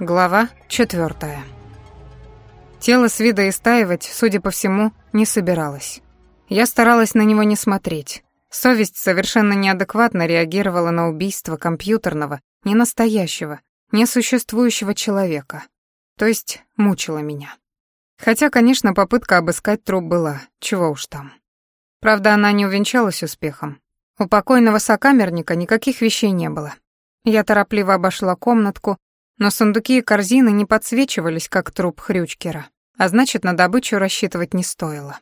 Глава четвертая. Тело с вида истаивать, судя по всему, не собиралось. Я старалась на него не смотреть. Совесть совершенно неадекватно реагировала на убийство компьютерного, ненастоящего, несуществующего человека. То есть мучила меня. Хотя, конечно, попытка обыскать труп была, чего уж там. Правда, она не увенчалась успехом. У покойного сокамерника никаких вещей не было. Я торопливо обошла комнатку, но сундуки и корзины не подсвечивались, как труп Хрючкера, а значит, на добычу рассчитывать не стоило.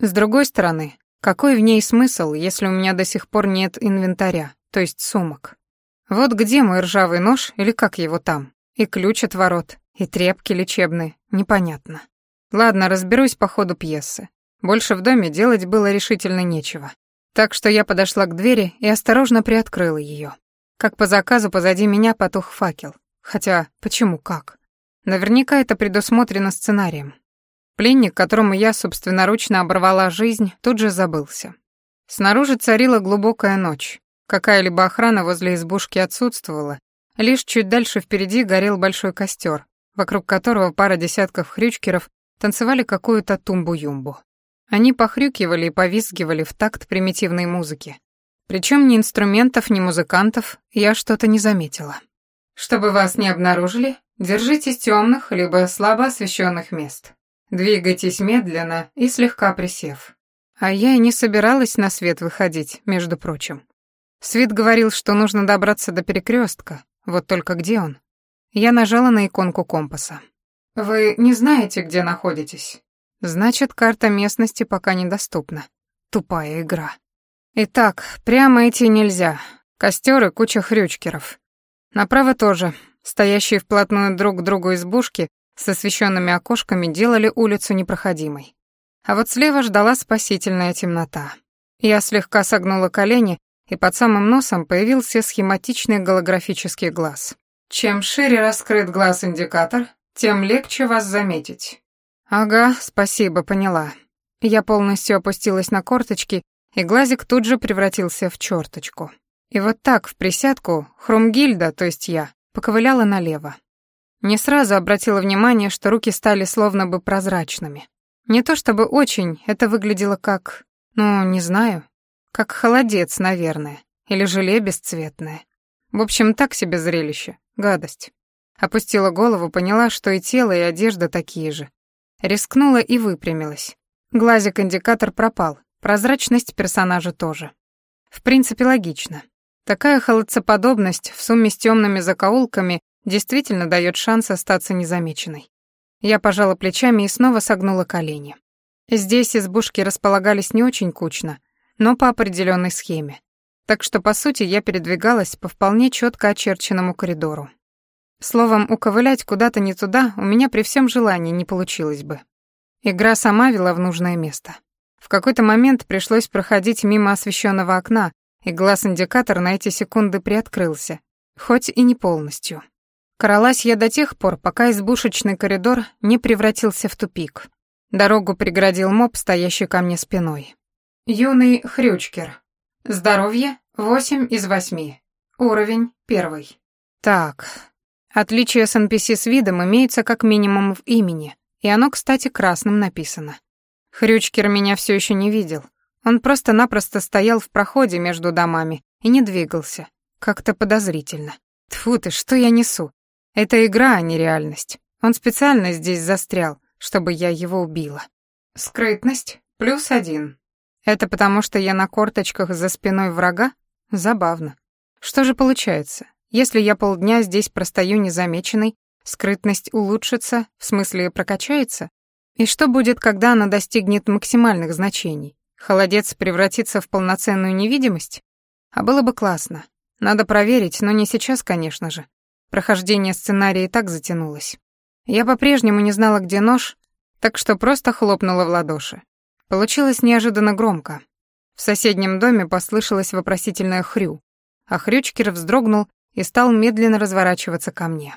С другой стороны, какой в ней смысл, если у меня до сих пор нет инвентаря, то есть сумок? Вот где мой ржавый нож, или как его там? И ключ от ворот, и тряпки лечебные, непонятно. Ладно, разберусь по ходу пьесы. Больше в доме делать было решительно нечего. Так что я подошла к двери и осторожно приоткрыла ее. Как по заказу позади меня потух факел. Хотя, почему как? Наверняка это предусмотрено сценарием. Пленник, которому я собственноручно оборвала жизнь, тут же забылся. Снаружи царила глубокая ночь. Какая-либо охрана возле избушки отсутствовала. Лишь чуть дальше впереди горел большой костер, вокруг которого пара десятков хрючкеров танцевали какую-то тумбу-юмбу. Они похрюкивали и повизгивали в такт примитивной музыки. Причем ни инструментов, ни музыкантов я что-то не заметила. Чтобы вас не обнаружили, держитесь темных либо слабо освещенных мест. Двигайтесь медленно и слегка присев. А я и не собиралась на свет выходить, между прочим. Свет говорил, что нужно добраться до перекрестка. Вот только где он? Я нажала на иконку компаса. Вы не знаете, где находитесь? Значит, карта местности пока недоступна. Тупая игра. Итак, прямо идти нельзя. Костер и куча хрючкеров. Направо тоже. Стоящие вплотную друг к другу избушки с освещенными окошками делали улицу непроходимой. А вот слева ждала спасительная темнота. Я слегка согнула колени, и под самым носом появился схематичный голографический глаз. Чем шире раскрыт глаз-индикатор, тем легче вас заметить. «Ага, спасибо, поняла». Я полностью опустилась на корточки, и глазик тут же превратился в черточку. И вот так, в присядку, Хрумгильда, то есть я, поковыляла налево. Не сразу обратила внимание, что руки стали словно бы прозрачными. Не то чтобы очень, это выглядело как... Ну, не знаю. Как холодец, наверное. Или желе бесцветное. В общем, так себе зрелище. Гадость. Опустила голову, поняла, что и тело, и одежда такие же. Рискнула и выпрямилась. Глазик-индикатор пропал, прозрачность персонажа тоже. В принципе, логично. Такая холодцеподобность в сумме с темными закоулками действительно дает шанс остаться незамеченной. Я пожала плечами и снова согнула колени. Здесь избушки располагались не очень кучно, но по определенной схеме. Так что, по сути, я передвигалась по вполне четко очерченному коридору. Словом, уковылять куда-то не туда у меня при всем желании не получилось бы. Игра сама вела в нужное место. В какой-то момент пришлось проходить мимо освещенного окна, и глаз-индикатор на эти секунды приоткрылся, хоть и не полностью. Кралась я до тех пор, пока избушечный коридор не превратился в тупик. Дорогу преградил моб, стоящий ко мне спиной. Юный Хрючкер. Здоровье — восемь из восьми. Уровень первый. Так, Отличие с NPC с видом имеется как минимум в имени, и оно, кстати, красным написано. Хрючкер меня все еще не видел. Он просто-напросто стоял в проходе между домами и не двигался. Как-то подозрительно. Тфу ты, что я несу? Это игра, а не реальность. Он специально здесь застрял, чтобы я его убила. Скрытность плюс один. Это потому, что я на корточках за спиной врага? Забавно. Что же получается? Если я полдня здесь простою незамеченной, скрытность улучшится, в смысле прокачается? И что будет, когда она достигнет максимальных значений? Холодец превратится в полноценную невидимость? А было бы классно. Надо проверить, но не сейчас, конечно же. Прохождение сценария и так затянулось. Я по-прежнему не знала, где нож, так что просто хлопнула в ладоши. Получилось неожиданно громко. В соседнем доме послышалось вопросительное хрю, а Хрючкер вздрогнул и стал медленно разворачиваться ко мне.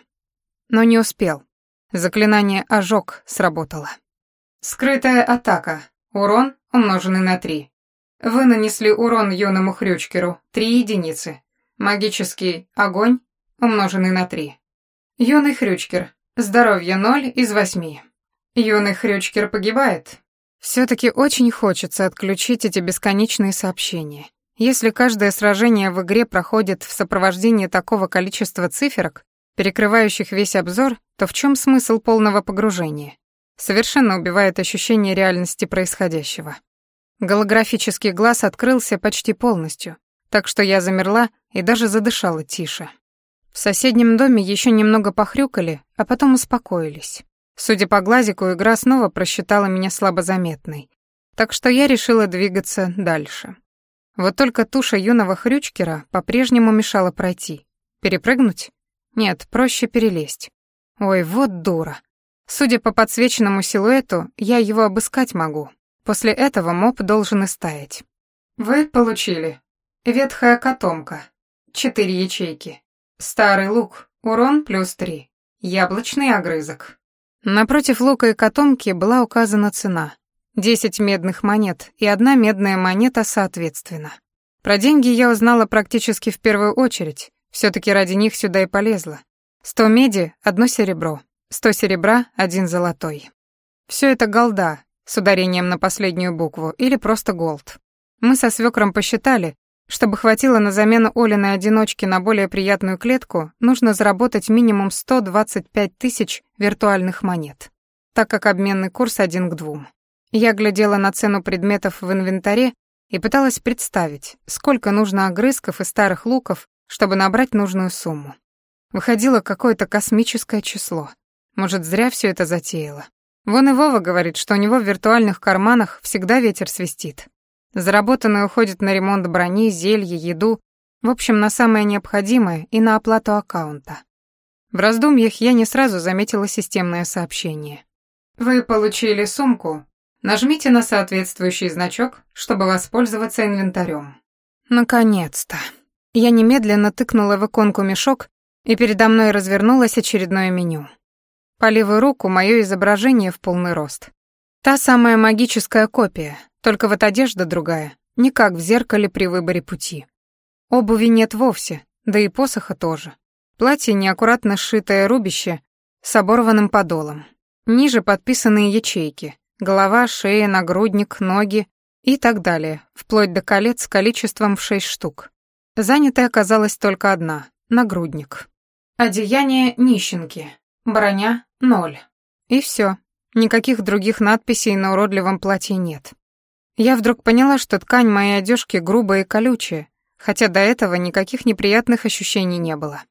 Но не успел. Заклинание «Ожог» сработало. Скрытая атака. Урон, умноженный на 3. Вы нанесли урон юному Хрючкеру 3 единицы. Магический огонь, умноженный на 3. Юный Хрючкер. Здоровье ноль из восьми. Юный Хрючкер погибает. Все-таки очень хочется отключить эти бесконечные сообщения. Если каждое сражение в игре проходит в сопровождении такого количества циферок, перекрывающих весь обзор, то в чем смысл полного погружения? Совершенно убивает ощущение реальности происходящего. Голографический глаз открылся почти полностью, так что я замерла и даже задышала тише. В соседнем доме еще немного похрюкали, а потом успокоились. Судя по глазику, игра снова просчитала меня слабозаметной, так что я решила двигаться дальше. Вот только туша юного хрючкера по-прежнему мешала пройти. Перепрыгнуть? Нет, проще перелезть. Ой, вот дура. Судя по подсвеченному силуэту, я его обыскать могу. После этого моб должен истаять. Вы получили. Ветхая котомка. Четыре ячейки. Старый лук. Урон плюс три. Яблочный огрызок. Напротив лука и котомки была указана цена. Десять медных монет и одна медная монета соответственно. Про деньги я узнала практически в первую очередь, все таки ради них сюда и полезла. Сто меди — одно серебро, сто серебра — один золотой. Все это голда, с ударением на последнюю букву, или просто голд. Мы со свекром посчитали, чтобы хватило на замену Олиной одиночки на более приятную клетку, нужно заработать минимум 125 тысяч виртуальных монет, так как обменный курс один к двум. Я глядела на цену предметов в инвентаре и пыталась представить, сколько нужно огрызков и старых луков, чтобы набрать нужную сумму. Выходило какое-то космическое число. Может, зря все это затеяло. Вон и Вова говорит, что у него в виртуальных карманах всегда ветер свистит. Заработанное уходит на ремонт брони, зелье, еду, в общем, на самое необходимое и на оплату аккаунта. В раздумьях я не сразу заметила системное сообщение. Вы получили сумку. Нажмите на соответствующий значок, чтобы воспользоваться инвентарем. Наконец-то. Я немедленно тыкнула в иконку мешок, и передо мной развернулось очередное меню. По левую руку мое изображение в полный рост. Та самая магическая копия, только вот одежда другая, не как в зеркале при выборе пути. Обуви нет вовсе, да и посоха тоже. Платье неаккуратно сшитое рубище с оборванным подолом. Ниже подписанные ячейки. Голова, шея, нагрудник, ноги и так далее, вплоть до колец с количеством в шесть штук. Занятой оказалась только одна — нагрудник. Одеяние нищенки. Броня — ноль. И все. Никаких других надписей на уродливом платье нет. Я вдруг поняла, что ткань моей одежки грубая и колючая, хотя до этого никаких неприятных ощущений не было.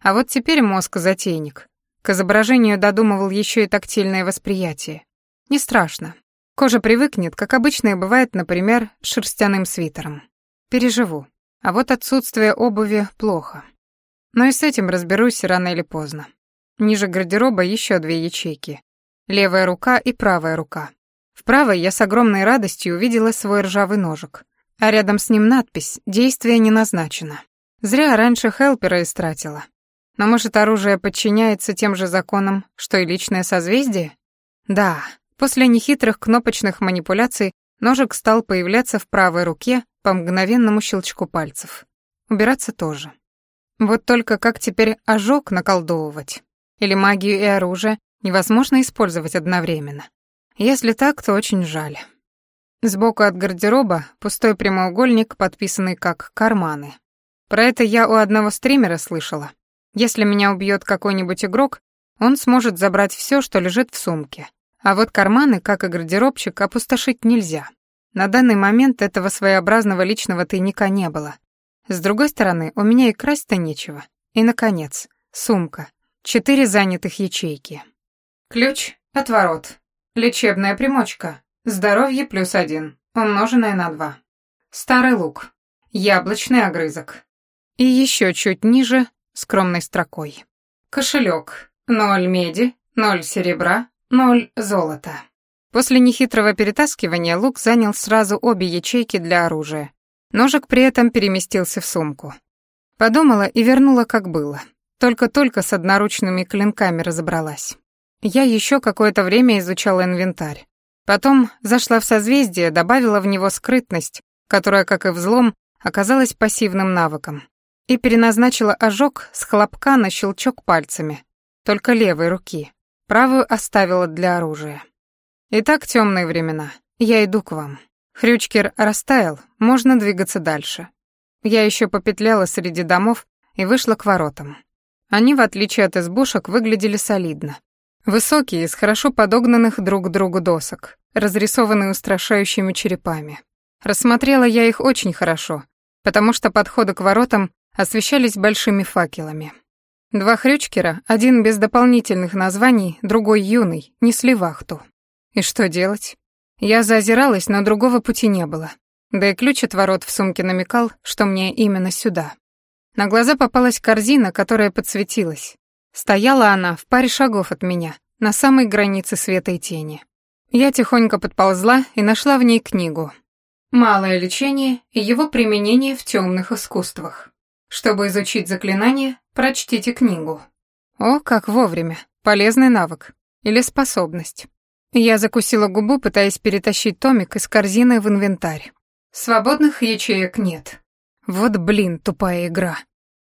А вот теперь мозг затейник. К изображению додумывал еще и тактильное восприятие. Не страшно. Кожа привыкнет, как обычно и бывает, например, шерстяным свитером. Переживу. А вот отсутствие обуви плохо. Но и с этим разберусь рано или поздно. Ниже гардероба еще две ячейки. Левая рука и правая рука. В правой я с огромной радостью увидела свой ржавый ножик, а рядом с ним надпись «Действие не назначено». Зря раньше Хелпера истратила. Но может, оружие подчиняется тем же законам, что и личное созвездие? Да, после нехитрых кнопочных манипуляций ножик стал появляться в правой руке по мгновенному щелчку пальцев. Убираться тоже. Вот только как теперь ожог наколдовывать? Или магию и оружие невозможно использовать одновременно? Если так, то очень жаль. Сбоку от гардероба пустой прямоугольник, подписанный как «карманы». Про это я у одного стримера слышала. Если меня убьет какой-нибудь игрок, он сможет забрать все, что лежит в сумке. А вот карманы, как и гардеробчик, опустошить нельзя. На данный момент этого своеобразного личного тайника не было. С другой стороны, у меня и красть-то нечего. И, наконец, сумка. Четыре занятых ячейки. Ключ, отворот, Лечебная примочка. Здоровье плюс один, умноженное на два. Старый лук. Яблочный огрызок. И еще чуть ниже, скромной строкой. Кошелек. Ноль меди, ноль серебра, ноль золота. После нехитрого перетаскивания лук занял сразу обе ячейки для оружия. Ножик при этом переместился в сумку. Подумала и вернула, как было. Только-только с одноручными клинками разобралась. Я еще какое-то время изучала инвентарь. Потом зашла в созвездие, добавила в него скрытность, которая, как и взлом, оказалась пассивным навыком, и переназначила ожог с хлопка на щелчок пальцами. только левой руки. Правую оставила для оружия. Итак, темные времена. Я иду к вам. Хрючкер растаял, можно двигаться дальше. Я еще попетляла среди домов и вышла к воротам. Они, в отличие от избушек, выглядели солидно. Высокие, из хорошо подогнанных друг к другу досок, разрисованные устрашающими черепами. Рассмотрела я их очень хорошо, потому что подходы к воротам освещались большими факелами. Два хрючкера, один без дополнительных названий, другой юный, несли вахту. И что делать? Я заозиралась, но другого пути не было. Да и ключ от ворот в сумке намекал, что мне именно сюда. На глаза попалась корзина, которая подсветилась. Стояла она в паре шагов от меня, на самой границе света и тени. Я тихонько подползла и нашла в ней книгу. «Малое лечение и его применение в темных искусствах». Чтобы изучить заклинание, прочтите книгу. О, как вовремя. Полезный навык. Или способность. Я закусила губу, пытаясь перетащить томик из корзины в инвентарь. Свободных ячеек нет. Вот блин, тупая игра.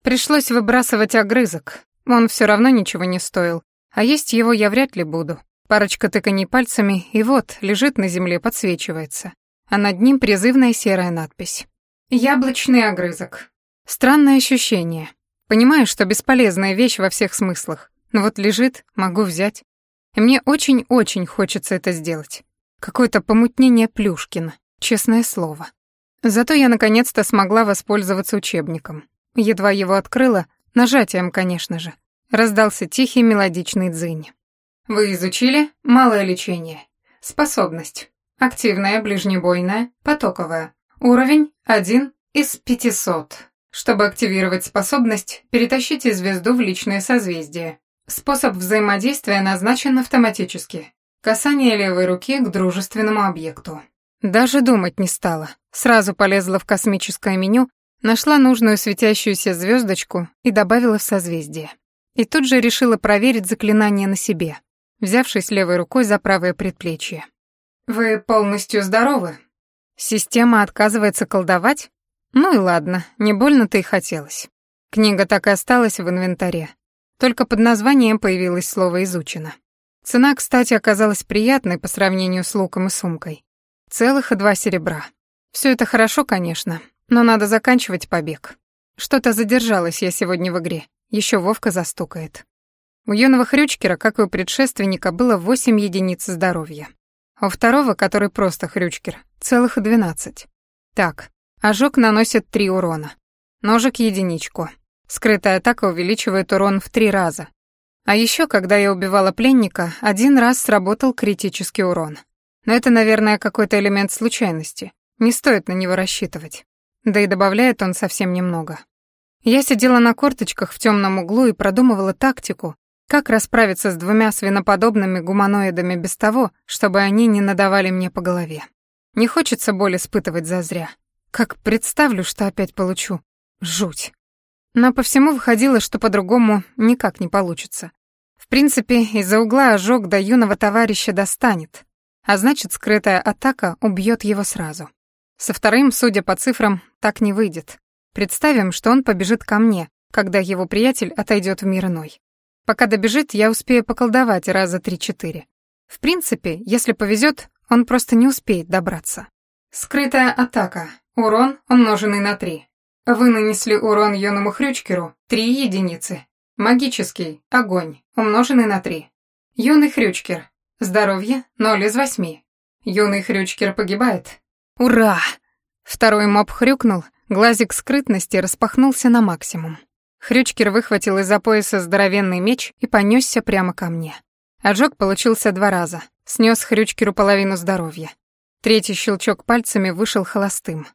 Пришлось выбрасывать огрызок. Он все равно ничего не стоил. А есть его я вряд ли буду. Парочка тыканий пальцами, и вот, лежит на земле, подсвечивается. А над ним призывная серая надпись. «Яблочный огрызок. Странное ощущение. Понимаю, что бесполезная вещь во всех смыслах, но вот лежит, могу взять. И мне очень-очень хочется это сделать. Какое-то помутнение Плюшкина, честное слово. Зато я наконец-то смогла воспользоваться учебником. Едва его открыла, нажатием, конечно же, раздался тихий мелодичный дзынь. Вы изучили малое лечение. Способность. Активная, ближнебойная, потоковая. Уровень 1 из 500. Чтобы активировать способность, перетащите звезду в личное созвездие. Способ взаимодействия назначен автоматически. Касание левой руки к дружественному объекту. Даже думать не стала. Сразу полезла в космическое меню, нашла нужную светящуюся звездочку и добавила в созвездие. И тут же решила проверить заклинание на себе, взявшись левой рукой за правое предплечье. «Вы полностью здоровы?» «Система отказывается колдовать?» Ну и ладно, не больно-то и хотелось. Книга так и осталась в инвентаре. Только под названием появилось слово «изучено». Цена, кстати, оказалась приятной по сравнению с луком и сумкой. Целых два серебра. Все это хорошо, конечно, но надо заканчивать побег. Что-то задержалось я сегодня в игре. Еще Вовка застукает. У юного Хрючкера, как и у предшественника, было восемь единиц здоровья. У второго, который просто Хрючкер, целых двенадцать. Так, Ожог наносит три урона. Ножик единичку. Скрытая атака увеличивает урон в три раза. А еще, когда я убивала пленника, один раз сработал критический урон. Но это, наверное, какой-то элемент случайности. Не стоит на него рассчитывать. Да и добавляет он совсем немного. Я сидела на корточках в темном углу и продумывала тактику, как расправиться с двумя свиноподобными гуманоидами без того, чтобы они не надавали мне по голове. Не хочется боль испытывать зазря. Как представлю, что опять получу. Жуть. Но по всему выходило, что по-другому никак не получится. В принципе, из-за угла ожог до юного товарища достанет, а значит, скрытая атака убьет его сразу. Со вторым, судя по цифрам, так не выйдет. Представим, что он побежит ко мне, когда его приятель отойдет в мир иной. Пока добежит, я успею поколдовать раза три-четыре. В принципе, если повезет, он просто не успеет добраться. Скрытая атака. Урон, умноженный на 3. Вы нанесли урон юному Хрючкеру 3 единицы. Магический, огонь, умноженный на 3. Юный Хрючкер. Здоровье 0 из 8. Юный Хрючкер погибает. Ура! Второй моб хрюкнул, глазик скрытности распахнулся на максимум. Хрючкер выхватил из-за пояса здоровенный меч и понесся прямо ко мне. Ожог получился два раза. Снес Хрючкеру половину здоровья. Третий щелчок пальцами вышел холостым.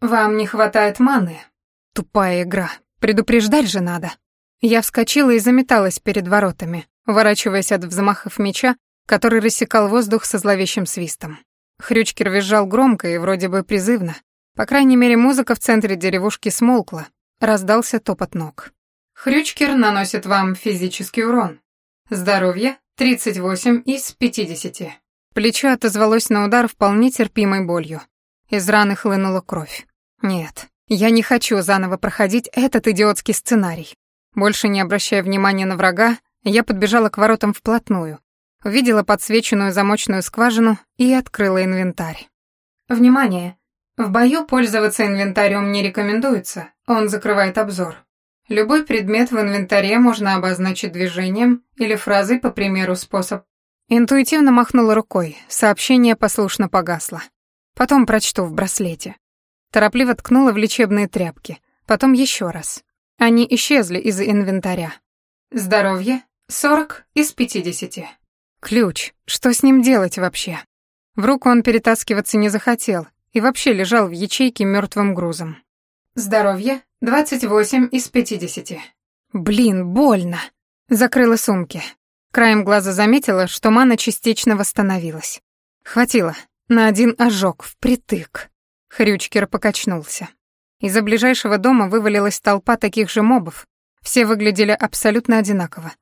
«Вам не хватает маны». Тупая игра. Предупреждать же надо. Я вскочила и заметалась перед воротами, уворачиваясь от взмахов меча, который рассекал воздух со зловещим свистом. Хрючкер визжал громко и вроде бы призывно. По крайней мере, музыка в центре деревушки смолкла. Раздался топот ног. Хрючкер наносит вам физический урон. Здоровье 38 из 50. Плечо отозвалось на удар вполне терпимой болью. Из раны хлынула кровь. Нет, я не хочу заново проходить этот идиотский сценарий. Больше не обращая внимания на врага, Я подбежала к воротам вплотную, увидела подсвеченную замочную скважину и открыла инвентарь. Внимание! В бою пользоваться инвентарем не рекомендуется, он закрывает обзор. Любой предмет в инвентаре можно обозначить движением или фразой, по примеру, способ. Интуитивно махнула рукой, сообщение послушно погасло. Потом прочту в браслете. Торопливо ткнула в лечебные тряпки, потом еще раз. Они исчезли из инвентаря. Здоровье — 40 из 50. Ключ. Что с ним делать вообще? В руку он перетаскиваться не захотел, и вообще лежал в ячейке мертвым грузом. Здоровье 28 из 50. Блин, больно. Закрыла сумки. Краем глаза заметила, что мана частично восстановилась. Хватило. На один ожог, впритык. Хрючкер покачнулся. Из-за ближайшего дома вывалилась толпа таких же мобов. Все выглядели абсолютно одинаково.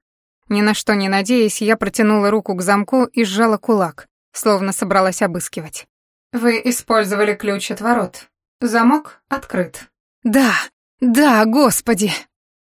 Ни на что не надеясь, я протянула руку к замку и сжала кулак, словно собралась обыскивать. Вы использовали ключ от ворот. Замок открыт. Да, да, господи.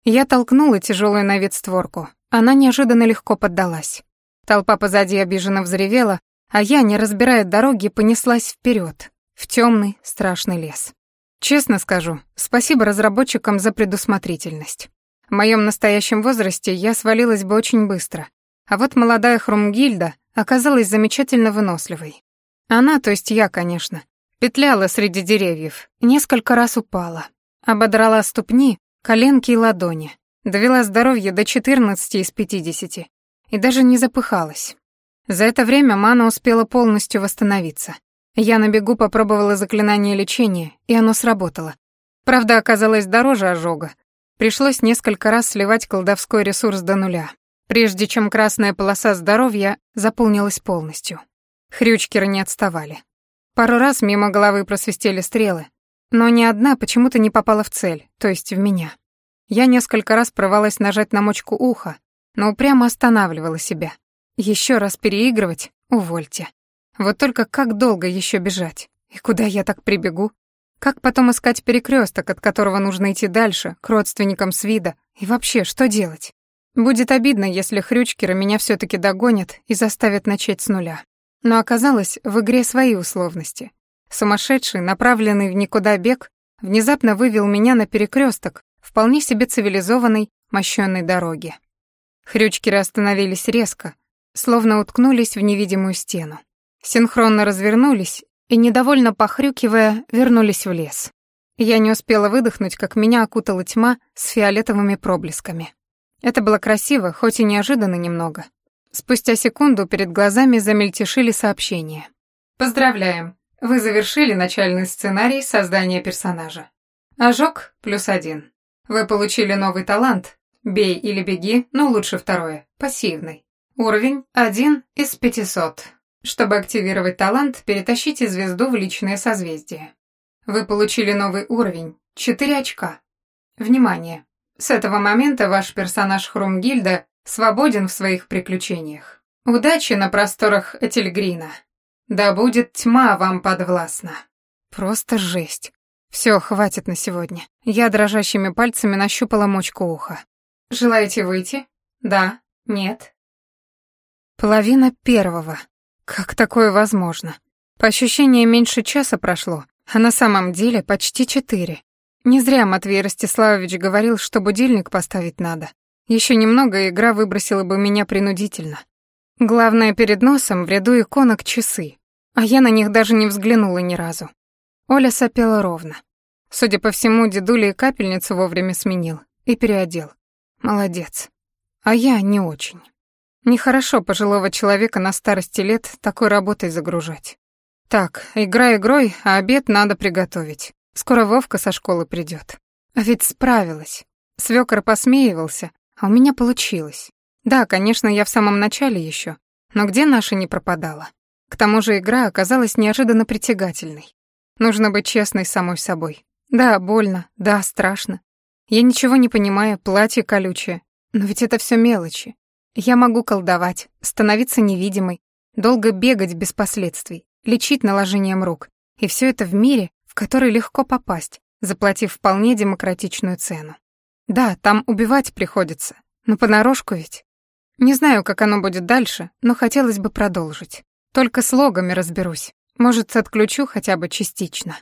Я толкнула тяжелую на вид створку. Она неожиданно легко поддалась. Толпа позади обиженно взревела, а я, не разбирая дороги, понеслась вперед, в темный страшный лес. Честно скажу, спасибо разработчикам за предусмотрительность. В моем настоящем возрасте я свалилась бы очень быстро, а вот молодая Хрумгильда оказалась замечательно выносливой. Она, то есть я, конечно, петляла среди деревьев, несколько раз упала, ободрала ступни, коленки и ладони, довела здоровье до 14 из 50 и даже не запыхалась. За это время мана успела полностью восстановиться. Я на бегу попробовала заклинание лечения, и оно сработало. Правда, оказалось дороже ожога. Пришлось несколько раз сливать колдовской ресурс до нуля, прежде чем красная полоса здоровья заполнилась полностью. Хрючкеры не отставали. Пару раз мимо головы просвистели стрелы, но ни одна почему-то не попала в цель, то есть в меня. Я несколько раз порывалась нажать на мочку уха, но упрямо останавливала себя. Еще раз переигрывать — увольте. Вот только как долго еще бежать? И куда я так прибегу? Как потом искать перекресток, от которого нужно идти дальше, к родственникам с вида? И вообще, что делать? Будет обидно, если хрючкеры меня все таки догонят и заставят начать с нуля. Но оказалось, в игре свои условности. Сумасшедший, направленный в никуда бег, внезапно вывел меня на перекресток вполне себе цивилизованной, мощенной дороги. Хрючкеры остановились резко, словно уткнулись в невидимую стену. Синхронно развернулись и, недовольно похрюкивая, вернулись в лес. Я не успела выдохнуть, как меня окутала тьма с фиолетовыми проблесками. Это было красиво, хоть и неожиданно немного. Спустя секунду перед глазами замельтешили сообщения. «Поздравляем! Вы завершили начальный сценарий создания персонажа. Ожог плюс один. Вы получили новый талант. Бей или беги, но лучше второе. Пассивный. Уровень один из 500. Чтобы активировать талант, перетащите звезду в личное созвездие. Вы получили новый уровень. 4 очка. Внимание! С этого момента ваш персонаж Хрумгильда свободен в своих приключениях. Удачи на просторах Этельгрина. Да будет тьма вам подвластна. Просто жесть. Все, хватит на сегодня. Я дрожащими пальцами нащупала мочку уха. Желаете выйти? Да? Нет? Половина первого. Как такое возможно? По ощущениям, меньше часа прошло, а на самом деле почти четыре. Не зря Матвей Ростиславович говорил, что будильник поставить надо. Еще немного, игра выбросила бы меня принудительно. Главное, перед носом в ряду иконок часы, а я на них даже не взглянула ни разу. Оля сопела ровно. Судя по всему, дедуля и капельницу вовремя сменил и переодел. Молодец. А я не очень. Нехорошо пожилого человека на старости лет такой работой загружать. Так, игра игрой, а обед надо приготовить. Скоро Вовка со школы придет. А ведь справилась. Свёкор посмеивался, а у меня получилось. Да, конечно, я в самом начале еще, но где наша не пропадала? К тому же игра оказалась неожиданно притягательной. Нужно быть честной самой собой. Да, больно, да, страшно. Я ничего не понимаю, платье колючее. Но ведь это все мелочи. Я могу колдовать, становиться невидимой, долго бегать без последствий, лечить наложением рук. И все это в мире, в который легко попасть, заплатив вполне демократичную цену. Да, там убивать приходится, но понарошку ведь. Не знаю, как оно будет дальше, но хотелось бы продолжить. Только с логами разберусь. Может, отключу хотя бы частично.